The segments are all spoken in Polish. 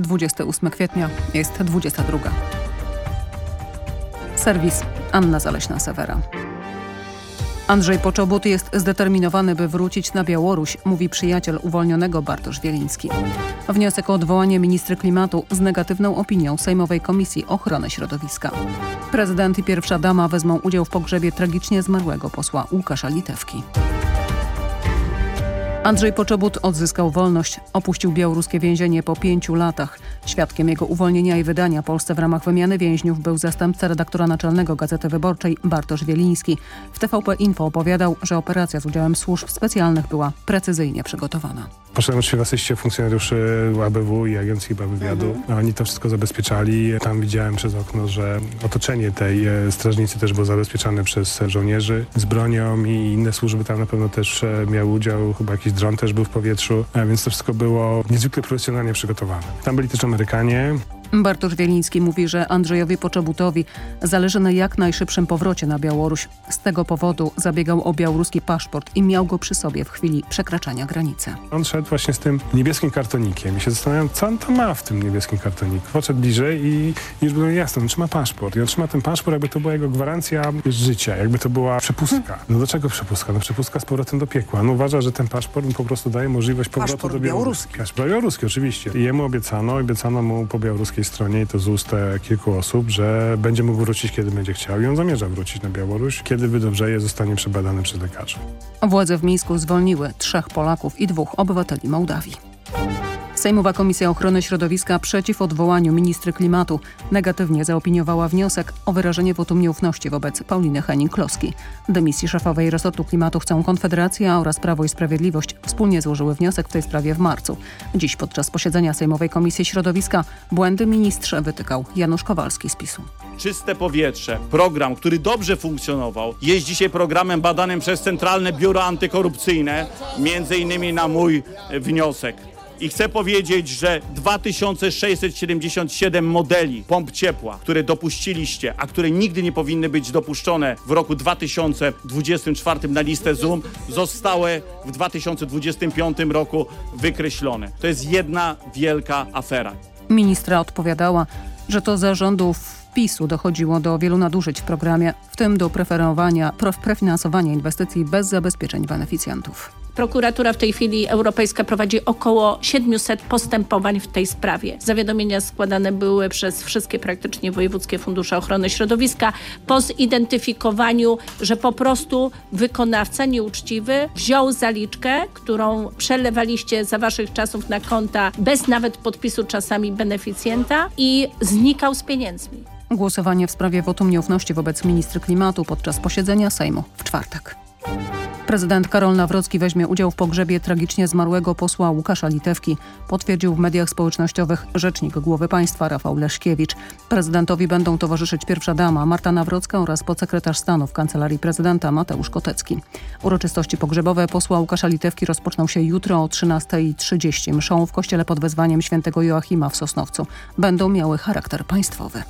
28 kwietnia, jest 22. Serwis Anna Zaleśna-Sewera. Andrzej Poczobut jest zdeterminowany, by wrócić na Białoruś, mówi przyjaciel uwolnionego Bartosz Wieliński. Wniosek o odwołanie ministry klimatu z negatywną opinią Sejmowej Komisji Ochrony Środowiska. Prezydent i pierwsza dama wezmą udział w pogrzebie tragicznie zmarłego posła Łukasza Litewki. Andrzej Poczobut odzyskał wolność, opuścił białoruskie więzienie po pięciu latach. Świadkiem jego uwolnienia i wydania Polsce w ramach wymiany więźniów był zastępca redaktora naczelnego Gazety Wyborczej Bartosz Wieliński. W TVP Info opowiadał, że operacja z udziałem służb specjalnych była precyzyjnie przygotowana. Poszedłem oczywiście w asyście funkcjonariuszy ABW i Agencji chyba Wywiadu. Mhm. Oni to wszystko zabezpieczali. Tam widziałem przez okno, że otoczenie tej e, strażnicy też było zabezpieczane przez żołnierzy z bronią i inne służby tam na pewno też e, miały udział. Chyba jakiś dron też był w powietrzu, e, więc to wszystko było niezwykle profesjonalnie przygotowane. Tam byli też Amerykanie, Bartosz Wieliński mówi, że Andrzejowi Poczobutowi zależy na jak najszybszym powrocie na Białoruś. Z tego powodu zabiegał o białoruski paszport i miał go przy sobie w chwili przekraczania granicy. On szedł właśnie z tym niebieskim kartonikiem i się zastanawiam, co on to ma w tym niebieskim kartoniku. Podszedł bliżej i już było jasne, on trzyma paszport i on trzyma ten paszport, jakby to była jego gwarancja życia, jakby to była przepustka. No do czego przepustka? No przepustka z powrotem do piekła. On uważa, że ten paszport mu po prostu daje możliwość powrotu paszport do Białorusi. białoruski. Paszport białoruski, oczywiście. I jemu obiecano, obiecano mu po białoruskiej stronie i to z ust kilku osób, że będzie mógł wrócić, kiedy będzie chciał i on zamierza wrócić na Białoruś, kiedy wydowrzeje, zostanie przebadany przez lekarzy. Władze w Mińsku zwolniły trzech Polaków i dwóch obywateli Mołdawii. Sejmowa Komisja Ochrony Środowiska przeciw odwołaniu ministry klimatu negatywnie zaopiniowała wniosek o wyrażenie wotum nieufności wobec Pauliny Henning-Kloski. Dymisji szefowej resortu klimatu chcą Konfederacja oraz Prawo i Sprawiedliwość wspólnie złożyły wniosek w tej sprawie w marcu. Dziś podczas posiedzenia Sejmowej Komisji Środowiska błędy ministrze wytykał Janusz Kowalski z PiSu. Czyste powietrze, program, który dobrze funkcjonował, jest dzisiaj programem badanym przez Centralne Biuro Antykorupcyjne, między innymi na mój wniosek. I chcę powiedzieć, że 2677 modeli pomp ciepła, które dopuściliście, a które nigdy nie powinny być dopuszczone w roku 2024 na listę ZUM, zostały w 2025 roku wykreślone. To jest jedna wielka afera. Ministra odpowiadała, że to zarządów PiSu dochodziło do wielu nadużyć w programie, w tym do preferowania, prefinansowania inwestycji bez zabezpieczeń beneficjentów. Prokuratura w tej chwili europejska prowadzi około 700 postępowań w tej sprawie. Zawiadomienia składane były przez wszystkie praktycznie wojewódzkie fundusze ochrony środowiska po zidentyfikowaniu, że po prostu wykonawca nieuczciwy wziął zaliczkę, którą przelewaliście za waszych czasów na konta bez nawet podpisu czasami beneficjenta i znikał z pieniędzmi. Głosowanie w sprawie wotum nieufności wobec ministry klimatu podczas posiedzenia Sejmu w czwartek. Prezydent Karol Nawrocki weźmie udział w pogrzebie tragicznie zmarłego posła Łukasza Litewki, potwierdził w mediach społecznościowych rzecznik głowy państwa Rafał Leszkiewicz. Prezydentowi będą towarzyszyć pierwsza dama Marta Nawrocka oraz podsekretarz stanu w Kancelarii Prezydenta Mateusz Kotecki. Uroczystości pogrzebowe posła Łukasza Litewki rozpoczną się jutro o 13.30 mszą w kościele pod wezwaniem świętego Joachima w Sosnowcu. Będą miały charakter państwowy.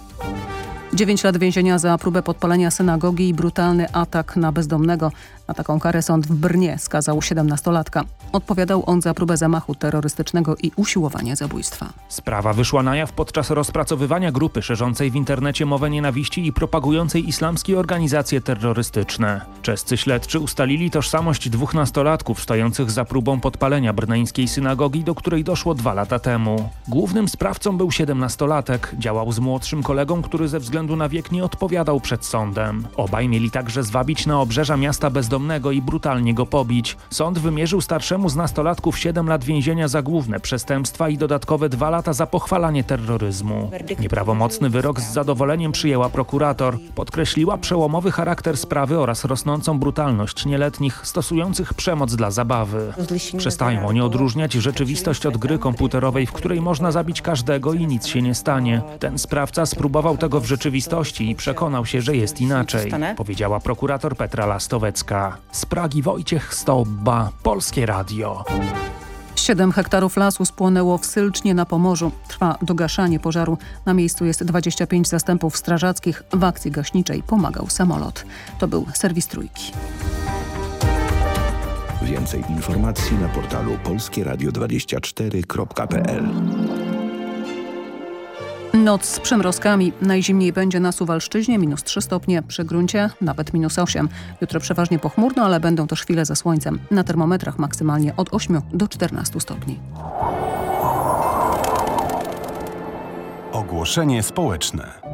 9 lat więzienia za próbę podpalenia synagogi i brutalny atak na bezdomnego. Na taką karę sąd w Brnie skazał 17-latka. Odpowiadał on za próbę zamachu terrorystycznego i usiłowanie zabójstwa. Sprawa wyszła na jaw podczas rozpracowywania grupy szerzącej w internecie mowę nienawiści i propagującej islamskie organizacje terrorystyczne. Czescy śledczy ustalili tożsamość dwóch nastolatków stojących za próbą podpalenia brneńskiej synagogi, do której doszło dwa lata temu. Głównym sprawcą był 17-latek. Działał z młodszym kolegą, który ze względu na wiek nie odpowiadał przed sądem. Obaj mieli także zwabić na obrzeża miasta bezdomnego bezdomnego i brutalnie go pobić. Sąd wymierzył starszemu z nastolatków 7 lat więzienia za główne przestępstwa i dodatkowe 2 lata za pochwalanie terroryzmu. Nieprawomocny wyrok z zadowoleniem przyjęła prokurator. Podkreśliła przełomowy charakter sprawy oraz rosnącą brutalność nieletnich stosujących przemoc dla zabawy. Przestają oni odróżniać rzeczywistość od gry komputerowej, w której można zabić każdego i nic się nie stanie. Ten sprawca spróbował tego w rzeczywistości i przekonał się, że jest inaczej, powiedziała prokurator Petra Lastowecka. Z Pragi Wojciech Stobba, Polskie Radio. 7 hektarów lasu spłonęło w Sylcznie na Pomorzu. Trwa dogaszanie pożaru. Na miejscu jest 25 zastępów strażackich. W akcji gaśniczej pomagał samolot. To był serwis Trójki. Więcej informacji na portalu polskieradio24.pl Noc z przymrozkami. Najzimniej będzie na Suwalszczyźnie, minus 3 stopnie, przy gruncie nawet minus 8. Jutro przeważnie pochmurno, ale będą też chwile ze słońcem. Na termometrach maksymalnie od 8 do 14 stopni. Ogłoszenie społeczne.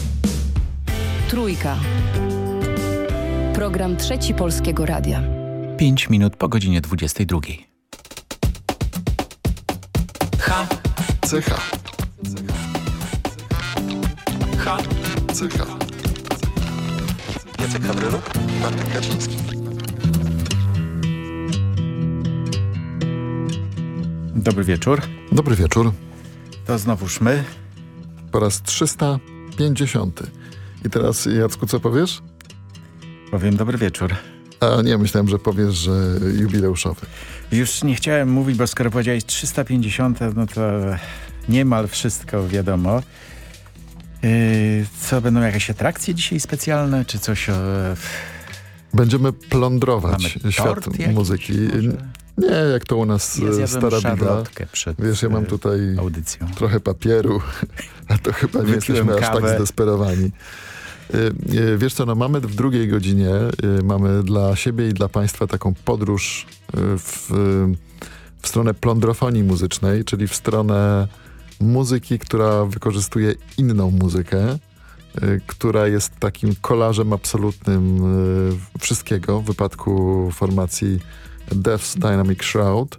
Trójka. Program Trzeci Polskiego Radia. 5 minut po godzinie 22. H. Cecha. H. Cecha. Jacek Hawryluk. Martin Kaczyński. Dobry wieczór. Dobry wieczór. To znowuż my. Po raz 350. I teraz, Jacku, co powiesz? Powiem dobry wieczór. A nie, myślałem, że powiesz, że jubileuszowy. Już nie chciałem mówić, bo skoro powiedziałeś 350, no to niemal wszystko wiadomo. Yy, co, będą jakieś atrakcje dzisiaj specjalne, czy coś o... Będziemy plądrować Mamy świat muzyki. może? Nie, jak to u nas Ja stara bida. Wiesz, ja mam e, tutaj audycją. trochę papieru, a to chyba nie Wypiłem jesteśmy aż tak zdesperowani. Y, y, Wiesz co, no mamy w drugiej godzinie, y, mamy dla siebie i dla Państwa taką podróż w, w stronę plądrofonii muzycznej, czyli w stronę muzyki, która wykorzystuje inną muzykę, która jest takim kolażem absolutnym wszystkiego w wypadku formacji Death's Dynamic Shroud,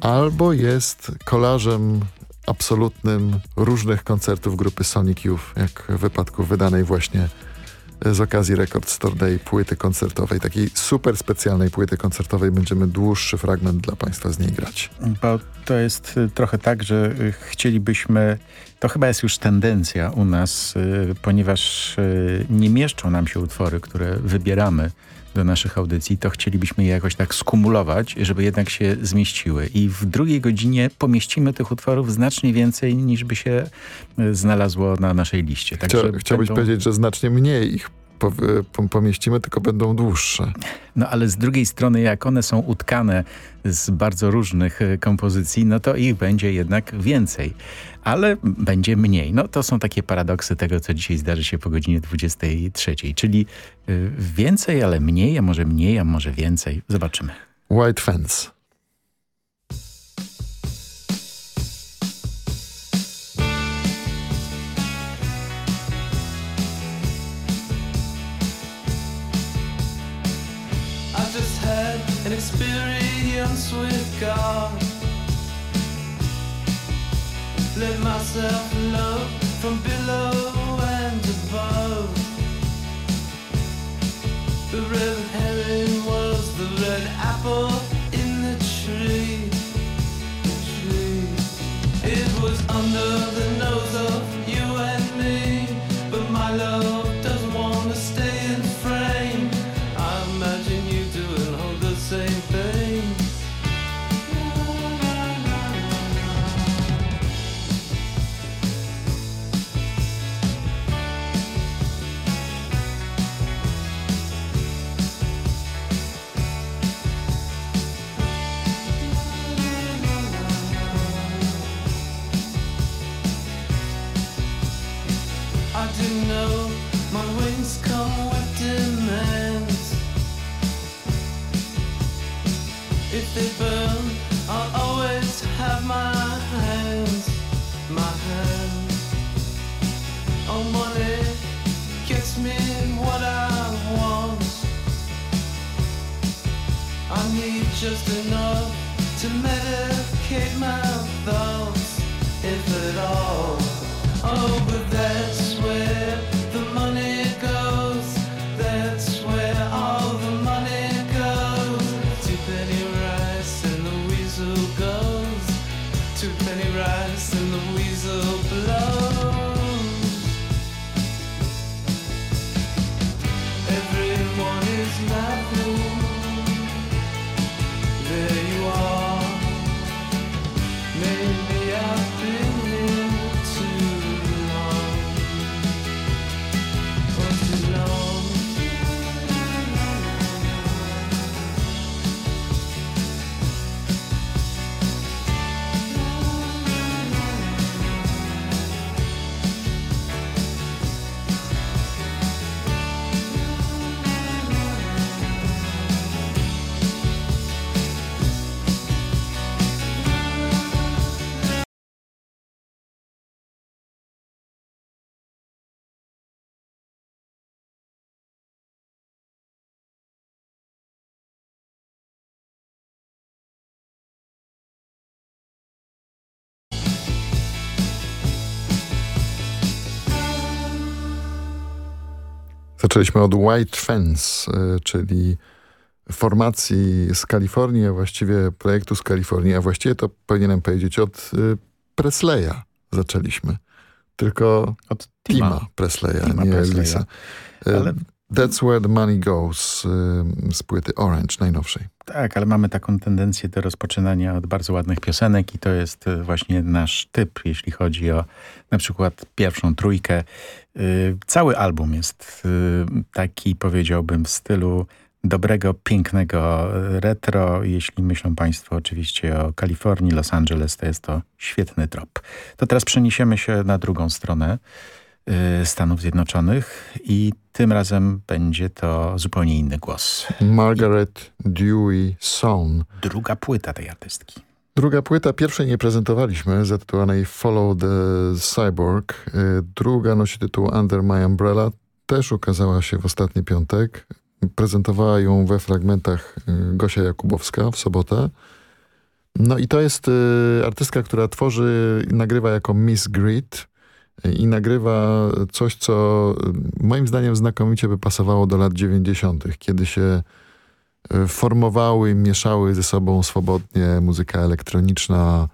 albo jest kolażem absolutnym różnych koncertów grupy Sonic Youth, jak w wypadku wydanej właśnie z okazji Record Store Day płyty koncertowej, takiej super specjalnej płyty koncertowej. Będziemy dłuższy fragment dla Państwa z niej grać. Bo to jest y, trochę tak, że y, chcielibyśmy, to chyba jest już tendencja u nas, y, ponieważ nie mieszczą nam się utwory, które wybieramy do naszych audycji, to chcielibyśmy je jakoś tak skumulować, żeby jednak się zmieściły. I w drugiej godzinie pomieścimy tych utworów znacznie więcej, niż by się y, znalazło na naszej liście. Chcia, Także chciałbyś będą- powiedzieć, że znacznie mniej ich pomieścimy, tylko będą dłuższe. No ale z drugiej strony, jak one są utkane z bardzo różnych e, kompozycji, no to ich będzie jednak więcej. Ale będzie mniej. No to są takie paradoksy tego, co dzisiaj zdarzy się po godzinie 23. Czyli y, więcej, ale mniej, a może mniej, a może więcej. Zobaczymy. White Fence. Experience with God. Let myself love from below and above. The red If they burn, I'll always have my hands, my hands. Oh, money gets me what I want. I need just enough to medicate my thoughts, if at all. Oh, but that's Zaczęliśmy od White Fence, y, czyli formacji z Kalifornii, a właściwie projektu z Kalifornii, a właściwie to powinienem powiedzieć od y, Presleya zaczęliśmy. Tylko od Tima, Tima Presleya, Tima nie Presleya. Elisa. Y, Ale- That's Where the Money Goes y, z płyty Orange, najnowszej. Tak, ale mamy taką tendencję do rozpoczynania od bardzo ładnych piosenek i to jest y, właśnie nasz typ, jeśli chodzi o na przykład pierwszą trójkę. Y, Cały album jest taki, powiedziałbym, w stylu dobrego, pięknego retro. Jeśli myślą Państwo oczywiście o Kalifornii, Los Angeles, to jest to świetny trop. To teraz przeniesiemy się na drugą stronę Stanów Zjednoczonych i tym razem będzie to zupełnie inny głos. Margaret Dewey Song. Druga płyta tej artystki. Druga płyta, pierwszej nie prezentowaliśmy, zatytułowanej Follow the Cyborg. Y, Druga nosi tytuł Under My Umbrella, też ukazała się w ostatni piątek. Prezentowała ją we fragmentach y, Gosia Jakubowska w sobotę. No i to jest y, artystka, która tworzy i nagrywa jako Miss Grid y, i nagrywa coś, co y, moim zdaniem znakomicie by pasowało do lat 90., kiedy się y, formowały, mieszały ze sobą swobodnie muzyka elektroniczna,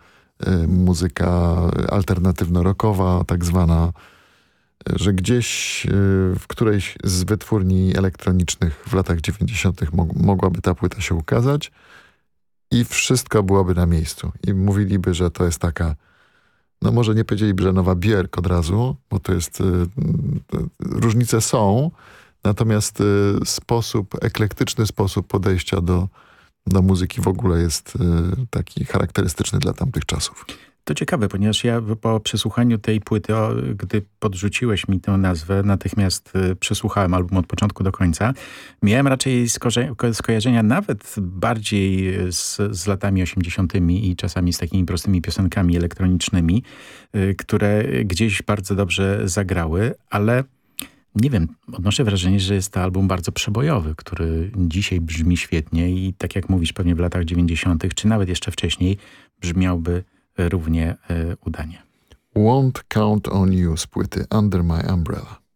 y, muzyka alternatywno-rockowa, tak zwana, że gdzieś w którejś z wytwórni elektronicznych w latach 90. Mog mogłaby ta płyta się ukazać i wszystko byłoby na miejscu. I mówiliby, że to jest taka, no może nie powiedzieliby, że nowa Björk od razu, bo to jest, y, y, różnice są, natomiast y, sposób, eklektyczny sposób podejścia do, do muzyki w ogóle jest y, taki charakterystyczny dla tamtych czasów. To ciekawe, ponieważ ja po przesłuchaniu tej płyty, o, gdy podrzuciłeś mi tę nazwę, natychmiast y, przesłuchałem album od początku do końca. Miałem raczej skojarzenia nawet bardziej z, z latami 80. i czasami z takimi prostymi piosenkami elektronicznymi, y, które gdzieś bardzo dobrze zagrały, ale nie wiem, odnoszę wrażenie, że jest to album bardzo przebojowy, który dzisiaj brzmi świetnie i tak jak mówisz, pewnie w latach 90., czy nawet jeszcze wcześniej, brzmiałby równie e, udanie. Won't Count on You z płyty Under My Umbrella.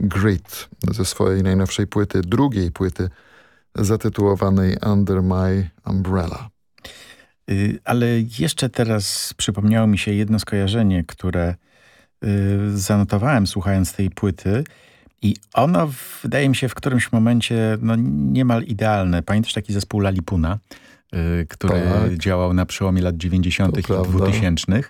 Miss Grit ze swojej najnowszej płyty, drugiej płyty zatytułowanej Under My Umbrella. Y, ale jeszcze teraz przypomniało mi się jedno skojarzenie, które y, zanotowałem słuchając tej płyty i ono wydaje mi się w którymś momencie no, niemal idealne. Pamiętasz taki zespół Lalipuna, y, który Tak. działał na przełomie lat 90. i prawda. 2000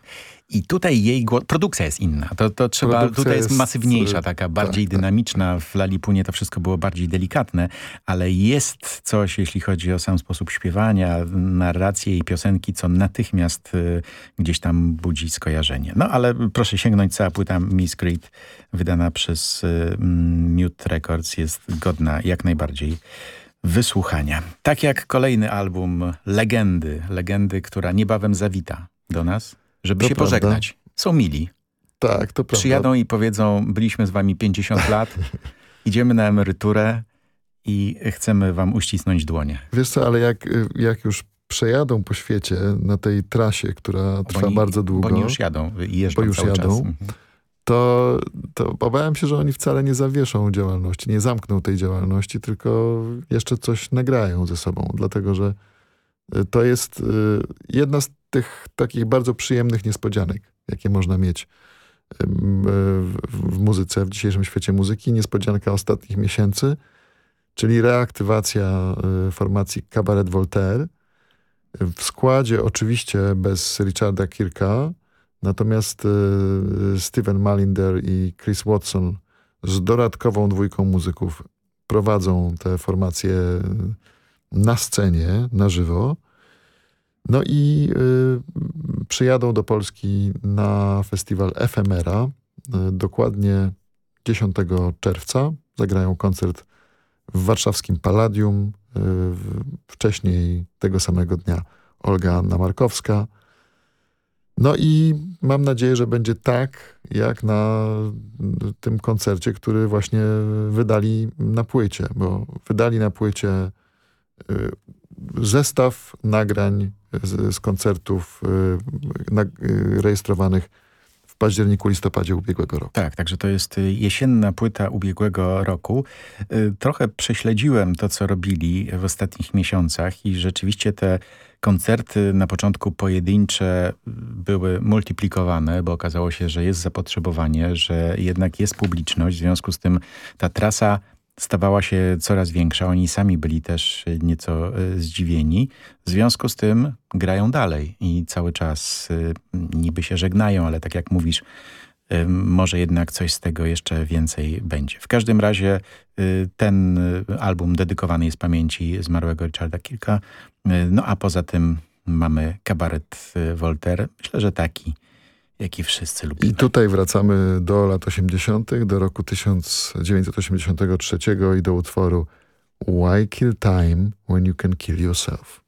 i tutaj jej produkcja jest inna. To, to trzeba, Produkcja tutaj jest, jest, masywniejsza, taka bardziej tak, tak. dynamiczna. W Lalipunie to wszystko było bardziej delikatne, ale jest coś, jeśli chodzi o sam sposób śpiewania, narrację i piosenki, co natychmiast y, gdzieś tam budzi skojarzenie. No ale proszę sięgnąć, cała płyta Miss Creed, wydana przez y, mm, Mute Records, jest godna jak najbardziej wysłuchania. Tak jak kolejny album Legendy, Legendy, która niebawem zawita do nas, żeby To się prawda. pożegnać. Są mili. Tak, to prawda. Przyjadą i powiedzą, byliśmy z wami 50 lat, idziemy na emeryturę i chcemy wam uścisnąć dłonie. Wiesz co, ale jak, jak już przejadą po świecie na tej trasie, która trwa oni- bardzo długo, Bo oni już jadą i jeżdżą bo już jadą. Mhm. to, to obawiam się, że oni wcale nie zawieszą działalności, nie zamkną tej działalności, tylko jeszcze coś nagrają ze sobą, dlatego że y, to jest y, jedna z tych takich bardzo przyjemnych niespodzianek, jakie można mieć y, w, muzyce, w dzisiejszym świecie muzyki. Niespodzianka ostatnich miesięcy, czyli reaktywacja y, formacji Cabaret Voltaire. W składzie oczywiście bez Richarda Kirka, natomiast y, Steven Malinder i Chris Watson z dodatkową dwójką muzyków prowadzą te formacje na scenie, na żywo. No i y, przyjadą do Polski na festiwal Efemera, y, dokładnie 10 czerwca. Zagrają koncert w warszawskim Palladium. Y, wcześniej tego samego dnia Olga Anna Markowska. No i mam nadzieję, że będzie tak, jak na y, tym koncercie, który właśnie wydali na płycie, bo wydali na płycie zestaw nagrań z, z koncertów y, na, y, rejestrowanych w październiku, listopadzie ubiegłego roku. Tak, także to jest y, jesienna płyta ubiegłego roku. Trochę prześledziłem to, co robili w ostatnich miesiącach i rzeczywiście te koncerty na początku pojedyncze były multiplikowane, bo okazało się, że jest zapotrzebowanie, że jednak jest publiczność. W związku z tym ta trasa stawała się coraz większa. Oni sami byli też nieco y, zdziwieni. W związku z tym grają dalej i cały czas y, niby się żegnają, ale tak jak mówisz, y, może jednak coś z tego jeszcze więcej będzie. W każdym razie ten album dedykowany jest pamięci zmarłego Richarda Kilka. No a poza tym mamy kabaret Voltaire. Myślę, że taki, jaki wszyscy lubimy. I tutaj wracamy do lat 80., do roku 1983 i do utworu Why Kill Time When You Can Kill Yourself?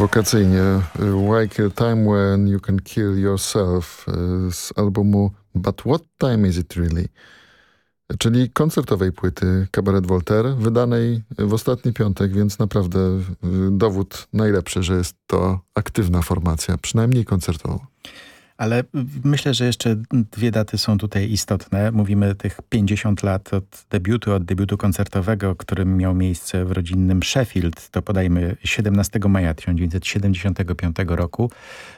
Prowokacyjnie. Why kill time when you can kill yourself z albumu But What Time Is It Really? Czyli koncertowej płyty Cabaret Voltaire, wydanej w ostatni piątek, więc naprawdę dowód najlepszy, że jest to aktywna formacja, przynajmniej koncertowo. Ale myślę, że jeszcze dwie daty są tutaj istotne. Mówimy tych 50 lat od debiutu, od debiutu koncertowego, którym miał miejsce w rodzinnym Sheffield. To podajmy 17 maja 1975 roku.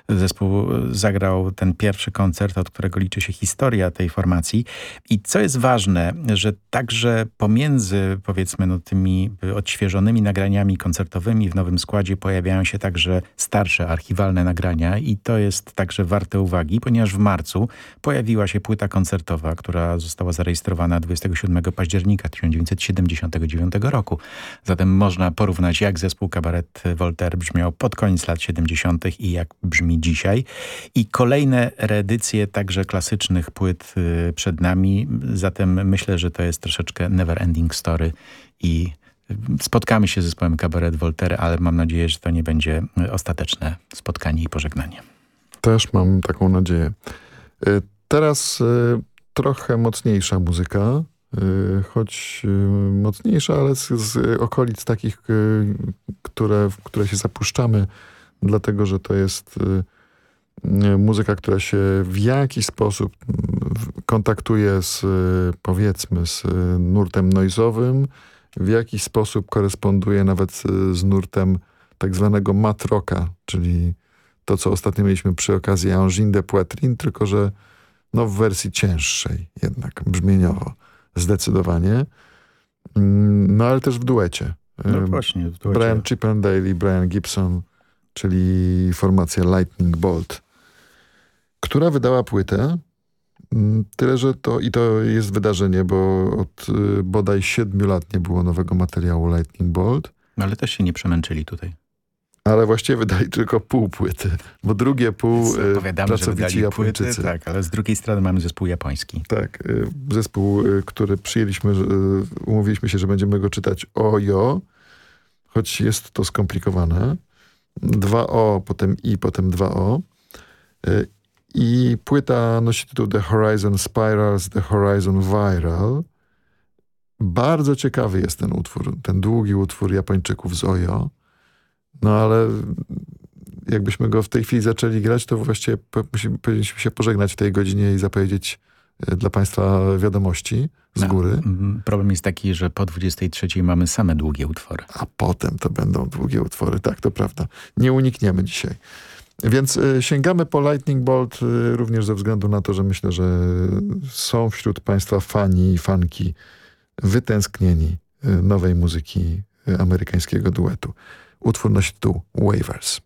Zespół zagrał ten pierwszy koncert, od którego liczy się historia tej formacji. I co jest ważne, że także pomiędzy powiedzmy no, tymi odświeżonymi nagraniami koncertowymi w nowym składzie pojawiają się także starsze archiwalne nagrania i to jest także warte uwagi, ponieważ w marcu pojawiła się płyta koncertowa, która została zarejestrowana 27 października 1979 roku. Zatem można porównać jak zespół Kabaret Voltaire brzmiał pod koniec lat 70. i jak brzmi dzisiaj. I kolejne reedycje także klasycznych płyt y, przed nami. Zatem myślę, że to jest troszeczkę never ending story i spotkamy się z zespołem Kabaret Voltaire, ale mam nadzieję, że to nie będzie ostateczne spotkanie i pożegnanie. Też mam taką nadzieję. Y, teraz y, trochę mocniejsza muzyka, choć mocniejsza, ale z, z okolic takich, które, w które się zapuszczamy, dlatego że to jest muzyka, która się w jakiś sposób kontaktuje z, powiedzmy, z nurtem noizowym, w jakiś sposób koresponduje nawet z nurtem tak zwanego matroka, czyli to, co ostatnio mieliśmy przy okazji Angine de Poitrine, tylko że no, w wersji cięższej jednak, brzmieniowo, zdecydowanie. No ale też w duecie. No właśnie, w duecie. Brian Chippendale i Brian Gibson, czyli formacja Lightning Bolt która wydała płytę. Mm, tyle, że to i to jest wydarzenie, bo od y, bodaj siedmiu lat nie było nowego materiału Lightning Bolt. No ale też się nie przemęczyli tutaj. Ale właściwie wydali tylko pół płyty, bo drugie pół Opowiadamy, pracowici Japończycy. Płyty, tak, ale z drugiej strony mamy zespół japoński. Tak, y, zespół, który przyjęliśmy, umówiliśmy się, że będziemy go czytać OJO, choć jest to skomplikowane. Dwa O, potem I, potem dwa O. I płyta nosi tytuł The Horizon Spirals, The Horizon Viral. Bardzo ciekawy jest ten utwór, ten długi utwór Japończyków z Ojo. No ale jakbyśmy go w tej chwili zaczęli grać, to właściwie powinniśmy się pożegnać w tej godzinie i zapowiedzieć e, dla Państwa wiadomości z no, góry. Problem jest taki, że po 23 mamy same długie utwory. A potem to będą długie utwory, tak, to prawda. Nie unikniemy dzisiaj. Więc y, sięgamy po Lightning Bolt y, również ze względu na to, że myślę, że są wśród Państwa fani i fanki wytęsknieni nowej muzyki amerykańskiego duetu. Utwór nosi tytuł Waivers.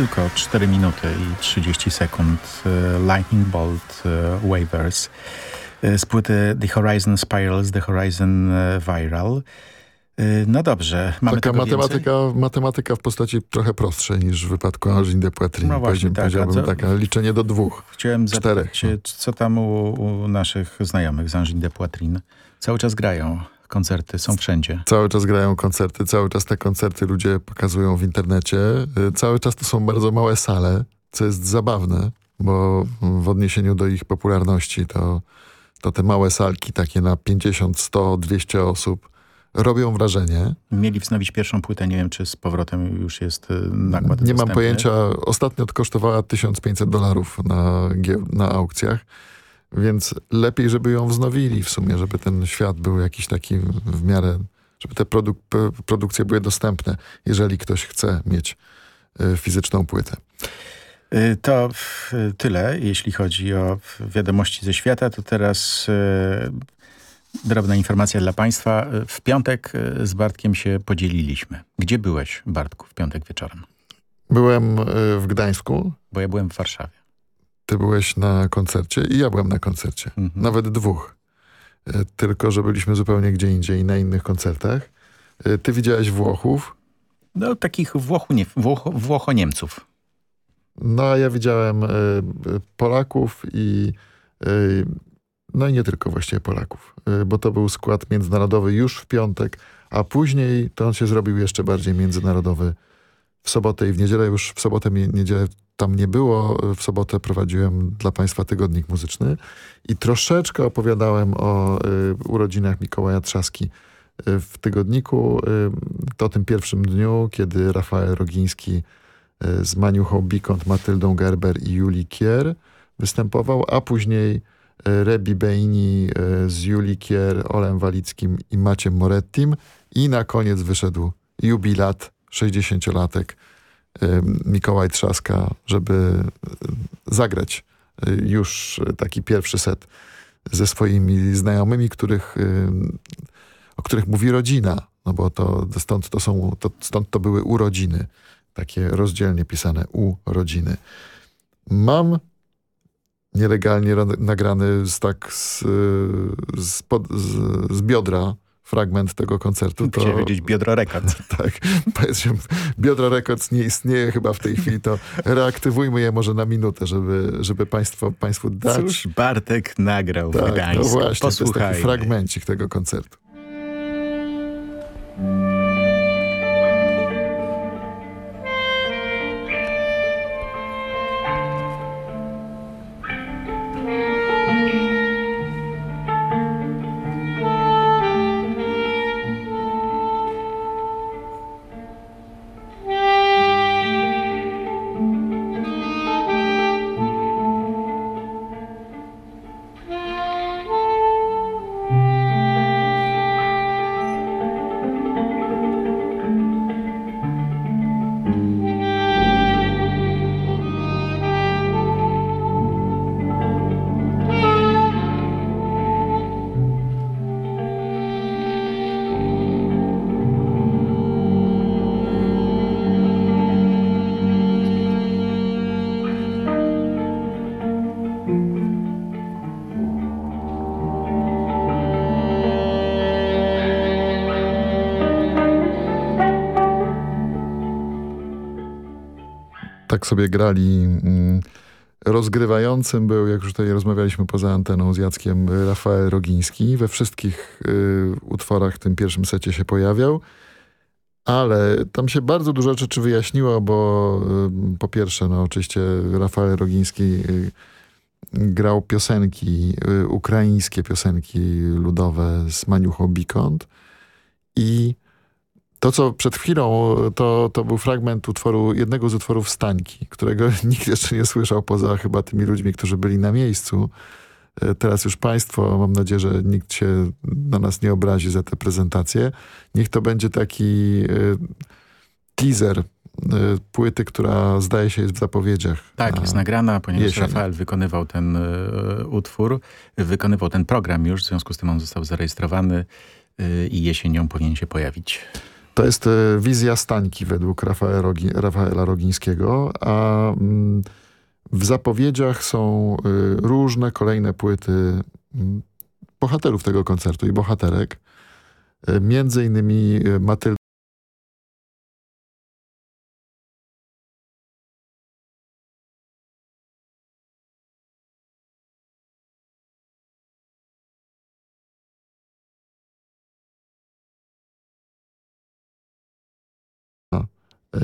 Tylko 4 minuty i 30 sekund. E, Lightning Bolt e, Waivers e, z płyty The Horizon Spirals, The Horizon Viral. No dobrze, mamy Taka matematyka, matematyka w postaci trochę prostszej niż w wypadku Angine de Poitrine. No właśnie, tak, taka liczenie do dwóch, Chciałem czterech. zapytać, no. co tam u, u, naszych znajomych z Angine de Poitrine? Cały czas grają koncerty, są wszędzie. Cały czas grają koncerty, cały czas te koncerty ludzie pokazują w internecie. Y, cały czas to są bardzo małe sale, co jest zabawne, bo w odniesieniu do ich popularności to, to te małe salki takie na 50, 100, 200 osób robią wrażenie. Mieli wznowić pierwszą płytę, nie wiem czy z powrotem już jest y, nakład Nie dostępny. mam pojęcia, ostatnio to kosztowała 1500 dolarów na, na aukcjach, więc lepiej, żeby ją wznowili w sumie, żeby ten świat był jakiś taki w miarę, żeby te produk produkcje były dostępne, jeżeli ktoś chce mieć y, fizyczną płytę. Y, to tyle, jeśli chodzi o wiadomości ze świata. To teraz Drobna informacja dla Państwa. W piątek z Bartkiem się podzieliliśmy. Gdzie byłeś, Bartku, w piątek wieczorem? Byłem w Gdańsku. Bo ja byłem w Warszawie. Ty byłeś na koncercie i ja byłem na koncercie. Mhm. Nawet dwóch. E, tylko, że byliśmy zupełnie gdzie indziej, na innych koncertach. Ty widziałeś Włochów. No, takich Włochu, nie, Włoch, Włocho-Niemców. No, a ja widziałem Polaków i no i nie tylko właściwie Polaków, y, bo to był skład międzynarodowy już w piątek, a później to on się zrobił jeszcze bardziej międzynarodowy w sobotę i w niedzielę. Już w sobotę, niedzielę tam nie było. W sobotę prowadziłem dla Państwa tygodnik muzyczny i troszeczkę opowiadałem o y, urodzinach Mikołaja Trzaski y, w tygodniku. Y, to tym pierwszym dniu, kiedy Rafael Rogiński y, z Maniuchą Bikont, Matyldą Gerber i Julii Kier występował, a później Rebi Beini z Juli Kier, Olem Walickim i Maciem Morettim i na koniec wyszedł jubilat, 60-latek e, Mikołaj Trzaska, żeby zagrać już taki pierwszy set ze swoimi znajomymi, których, o których mówi rodzina, no bo to stąd to są, to, stąd to były urodziny, takie rozdzielnie pisane urodziny. Mam nielegalnie nagrany z tak z, z, pod, z, z biodra fragment tego koncertu. To Chciałem powiedzieć Biodra Records. tak, powiedzmy, Biodra Records nie istnieje chyba w tej chwili, to reaktywujmy je może na minutę, żeby, żeby państwo, państwu dać. Cóż Bartek nagrał tak, w Gdańsku. No właśnie, Posłuchajmy. to jest taki fragmencik tego koncertu. Sobie grali. Mm, rozgrywającym był, jak już tutaj rozmawialiśmy poza anteną z Jackiem, Rafael Rogiński. We wszystkich y, utworach w tym pierwszym secie się pojawiał. Ale tam się bardzo dużo rzeczy wyjaśniło, bo y, po pierwsze, no oczywiście Rafael Rogiński y, grał piosenki, y, ukraińskie piosenki ludowe z Maniuchą Bikont i to, co przed chwilą, to, to był fragment utworu, jednego z utworów Stańki, którego nikt jeszcze nie słyszał, poza chyba tymi ludźmi, którzy byli na miejscu. E, teraz już państwo, mam nadzieję, że nikt się na nas nie obrazi za tę prezentację. Niech to będzie taki y, teaser y, płyty, która zdaje się jest w zapowiedziach. Tak, jest nagrana, ponieważ jesień. Rafael wykonywał ten y, utwór, wykonywał ten program już, w związku z tym on został zarejestrowany i jesienią powinien się pojawić. To jest e, wizja Stańki według Rafaela, Rogi, Rafaela Rogińskiego, a mm, w zapowiedziach są y, różne kolejne płyty mm, bohaterów tego koncertu i bohaterek. Y, między innymi Matylda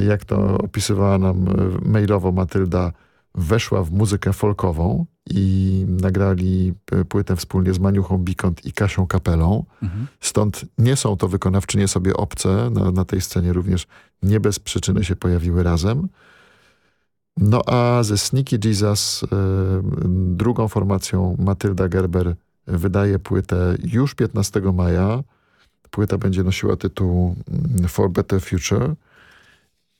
jak to opisywała nam e, mailowo Matylda, weszła w muzykę folkową i nagrali e, płytę wspólnie z Maniuchą Bikont i Kasią Kapelą. Mhm. Stąd nie są to wykonawczynie sobie obce. Na, na tej scenie również nie bez przyczyny się pojawiły razem. No a ze Sneaky Jesus, y, drugą formacją Matylda Gerber wydaje płytę już 15 maja. Płyta będzie nosiła tytuł mm, For Better Future.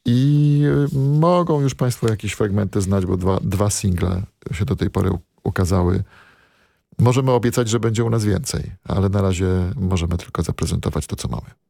I y, mogą już Państwo jakieś fragmenty znać, bo dwa, dwa single się do tej pory ukazały. Możemy obiecać, że będzie u nas więcej, ale na razie możemy tylko zaprezentować to, co mamy.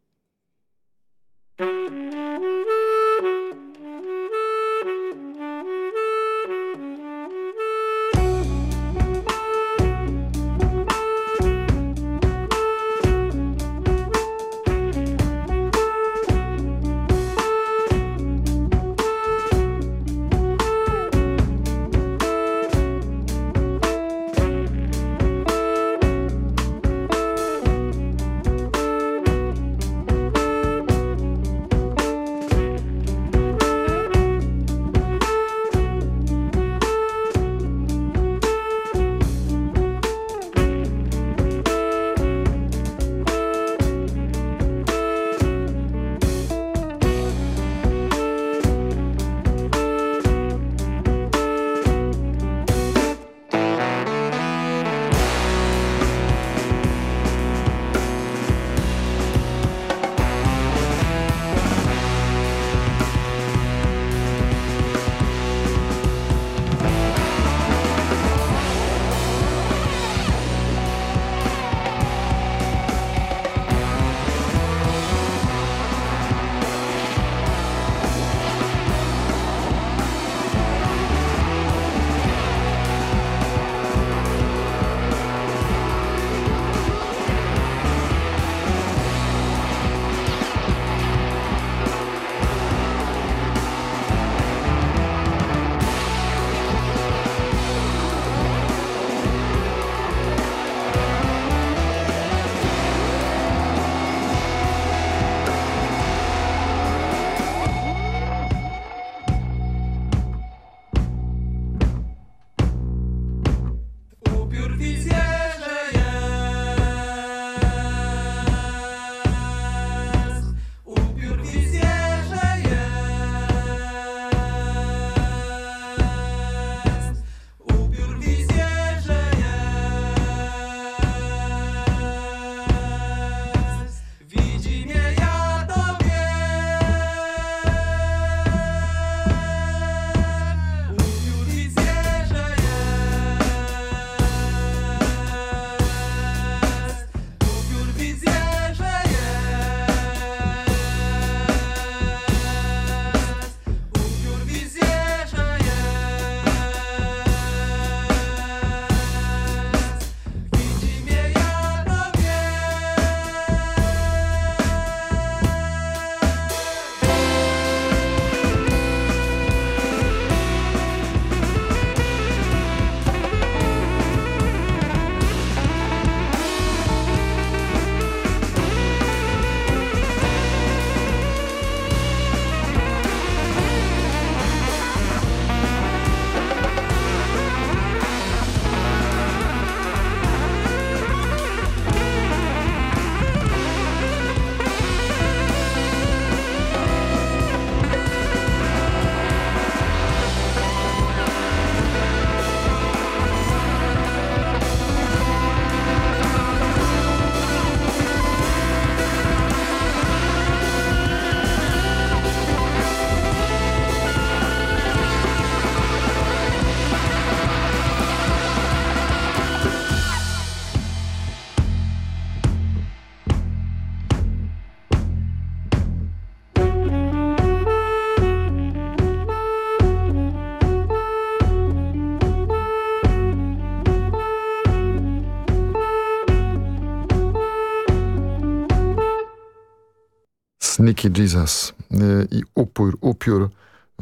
Sneaky Jesus y, i upór, upiór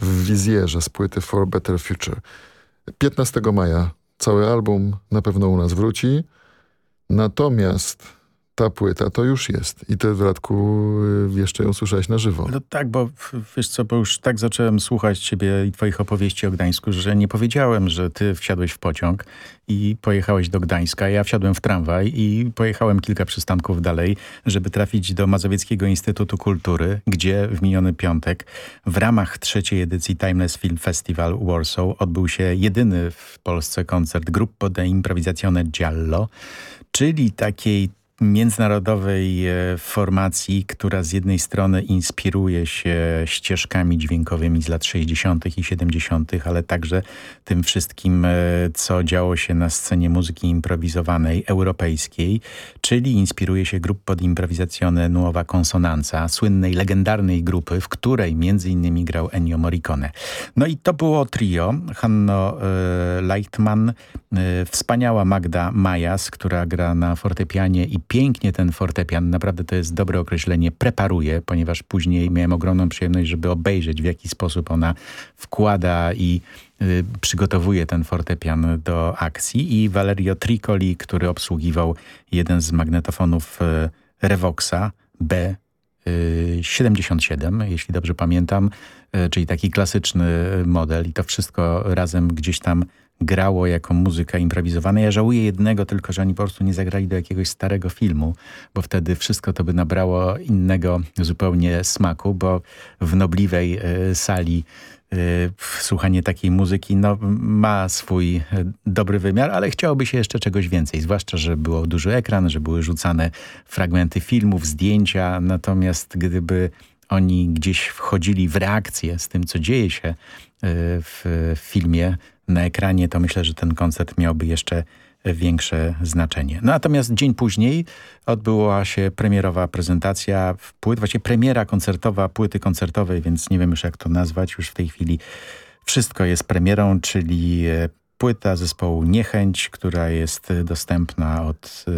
w wizjerze z płyty For Better Future. 15 maja cały album na pewno u nas wróci, natomiast ta płyta to już jest i ty w Radku y, jeszcze ją słyszałeś na żywo. No tak, bo wiesz co, bo już tak zacząłem słuchać ciebie i twoich opowieści o Gdańsku, że nie powiedziałem, że ty wsiadłeś w pociąg i pojechałeś do Gdańska. Ja wsiadłem w tramwaj i pojechałem kilka przystanków dalej, żeby trafić do Mazowieckiego Instytutu Kultury, gdzie w miniony piątek w ramach trzeciej edycji Timeless Film Festival Warsaw odbył się jedyny w Polsce koncert Gruppo de Improvisazione Giallo, czyli takiej międzynarodowej e, formacji, która z jednej strony inspiruje się ścieżkami dźwiękowymi z lat 60. i 70., ale także tym wszystkim, e, co działo się na scenie muzyki improwizowanej europejskiej, czyli inspiruje się grup pod improwizacjone Nuowa Konsonanza, słynnej, legendarnej grupy, w której między innymi grał Ennio Morricone. No i to było trio, Hanno e, Leichtman, wspaniała Magda Majas, która gra na fortepianie i pięknie ten fortepian, naprawdę to jest dobre określenie, preparuje, ponieważ później miałem ogromną przyjemność, żeby obejrzeć w jaki sposób ona wkłada i y, przygotowuje ten fortepian do akcji. I Valerio Tricoli, który obsługiwał jeden z magnetofonów y, Revoxa B 77, y, jeśli dobrze pamiętam, y, czyli taki klasyczny model. I to wszystko razem gdzieś tam grało jako muzyka improwizowana. Ja żałuję jednego tylko, że oni po prostu nie zagrali do jakiegoś starego filmu, bo wtedy wszystko to by nabrało innego zupełnie smaku, bo w nobliwej y, sali y, słuchanie takiej muzyki no, ma swój y, dobry wymiar, ale chciałoby się jeszcze czegoś więcej, zwłaszcza, że było duży ekran, że były rzucane fragmenty filmów, zdjęcia, natomiast gdyby oni gdzieś wchodzili w reakcję z tym, co dzieje się w filmie, na ekranie, to myślę, że ten koncert miałby jeszcze większe znaczenie. No, natomiast dzień później odbyła się premierowa prezentacja płyt, właściwie premiera koncertowa płyty koncertowej, więc nie wiem już jak to nazwać, już w tej chwili wszystko jest premierą, czyli e, płyta zespołu Niechęć, która jest dostępna od e,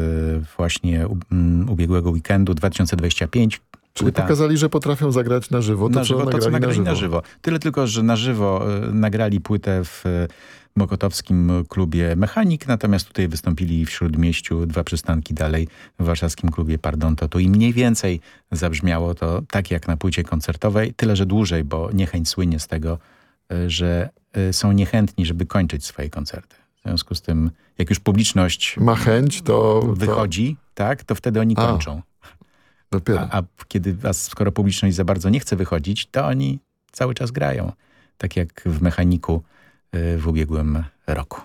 właśnie ubiegłego weekendu 2025. Czyli pokazali, że potrafią zagrać na żywo to, na żywo, co, to, co nagrali na żywo. na żywo. Tyle tylko, że na żywo y, nagrali płytę w y, Mokotowskim klubie Mechanik, natomiast tutaj wystąpili w Śródmieściu, dwa przystanki dalej w warszawskim klubie Pardon to tu i mniej więcej zabrzmiało to tak jak na płycie koncertowej, tyle że dłużej, bo niechęć słynie z tego, y, że są niechętni, żeby kończyć swoje koncerty. W związku z tym, jak już publiczność ma chęć, to wychodzi, to... tak, to wtedy oni A. kończą. Dopiero. A, a kiedy, a skoro publiczność za bardzo nie chce wychodzić, to oni cały czas grają. Tak jak w Mechaniku y, w ubiegłym roku.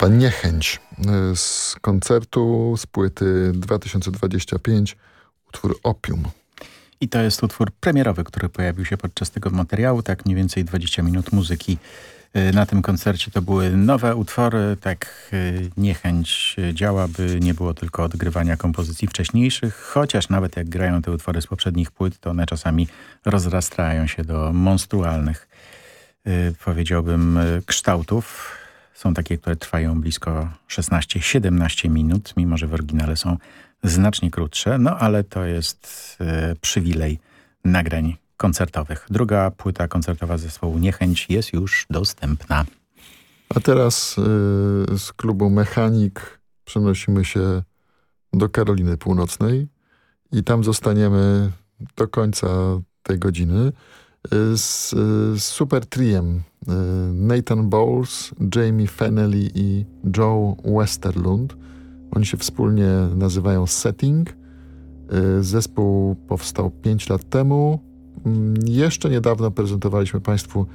Grupa Niechęć y, z koncertu z płyty 2025 utwór Opium. I to jest utwór premierowy, który pojawił się podczas tego materiału, tak mniej więcej 20 minut muzyki. Y, Na tym koncercie to były nowe utwory, tak y, niechęć działa, by nie było tylko odgrywania kompozycji wcześniejszych, chociaż nawet jak grają te utwory z poprzednich płyt, to one czasami rozrastają się do monstrualnych, powiedziałbym, kształtów. Są takie, które trwają blisko 16-17 minut, mimo że w oryginale są znacznie krótsze, no ale to jest e, przywilej nagrań koncertowych. Druga płyta koncertowa zespołu Niechęć jest już dostępna. A teraz y, z klubu Mechanik przenosimy się do Karoliny Północnej i tam zostaniemy do końca tej godziny z, z super triem y, Nathan Bowles, Jamie Fennelly i Joe Westerlund. Oni się wspólnie nazywają Setting. Y, Zespół powstał 5 lat temu. Mm, Jeszcze niedawno prezentowaliśmy Państwu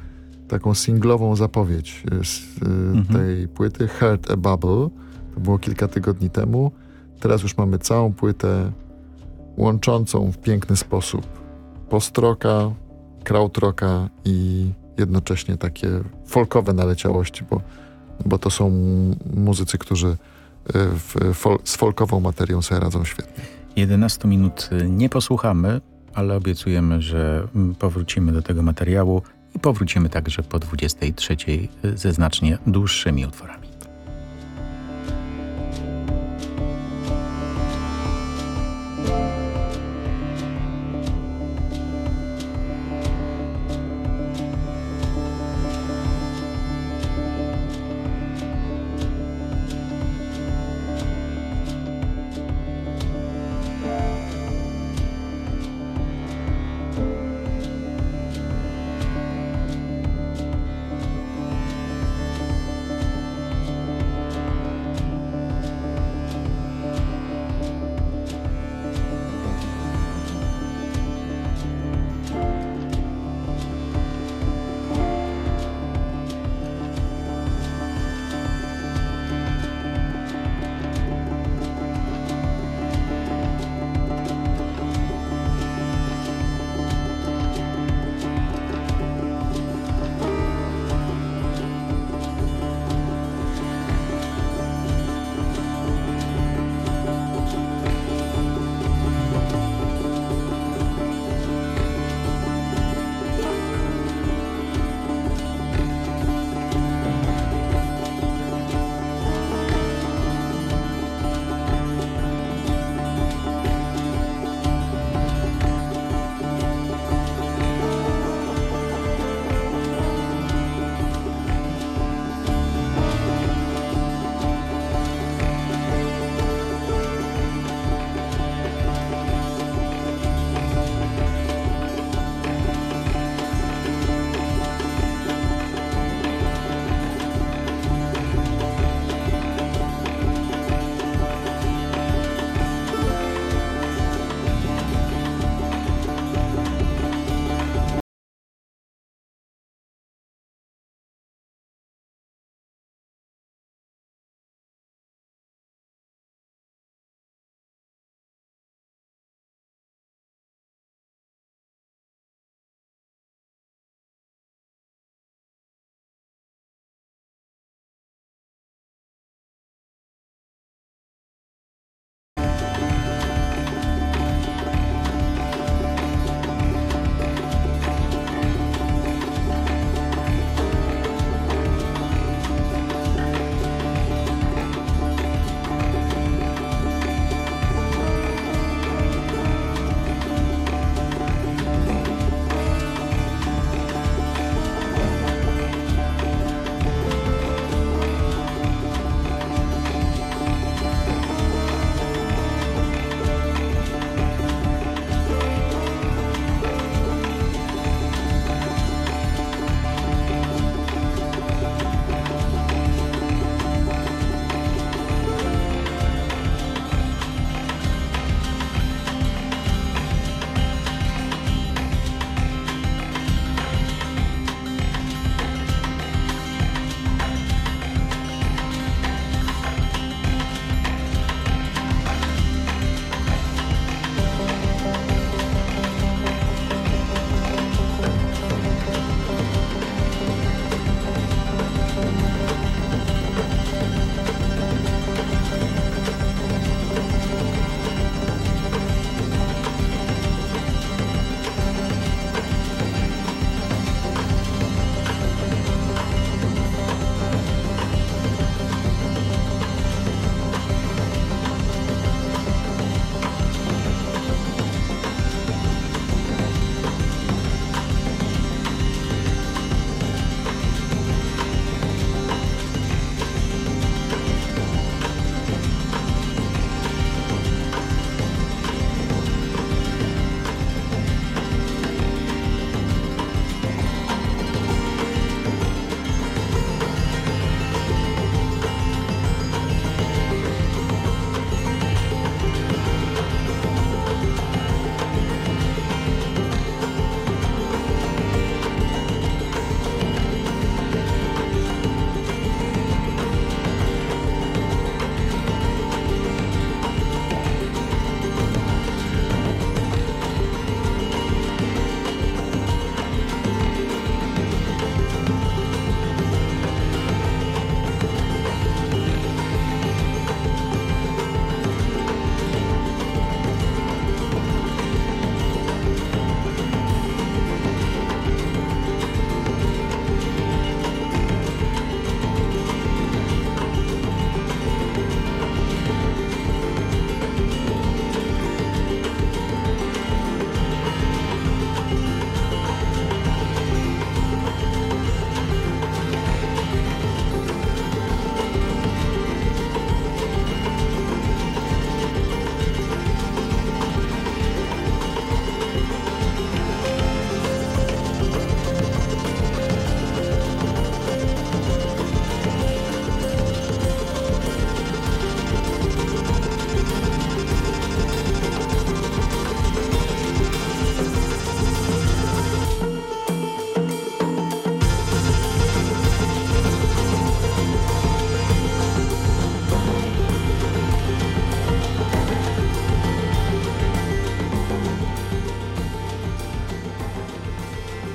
taką singlową zapowiedź y, z y, tej płyty, Heard a Bubble. To było kilka tygodni temu. Teraz już mamy całą płytę łączącą w piękny sposób postroka, krautrocka i jednocześnie takie folkowe naleciałości, bo, bo to są muzycy, którzy y, fol, z folkową materią sobie radzą świetnie. 11 minut y, nie posłuchamy, ale obiecujemy, że mm, powrócimy do tego materiału i powrócimy także po 23 y, ze znacznie dłuższymi utworami.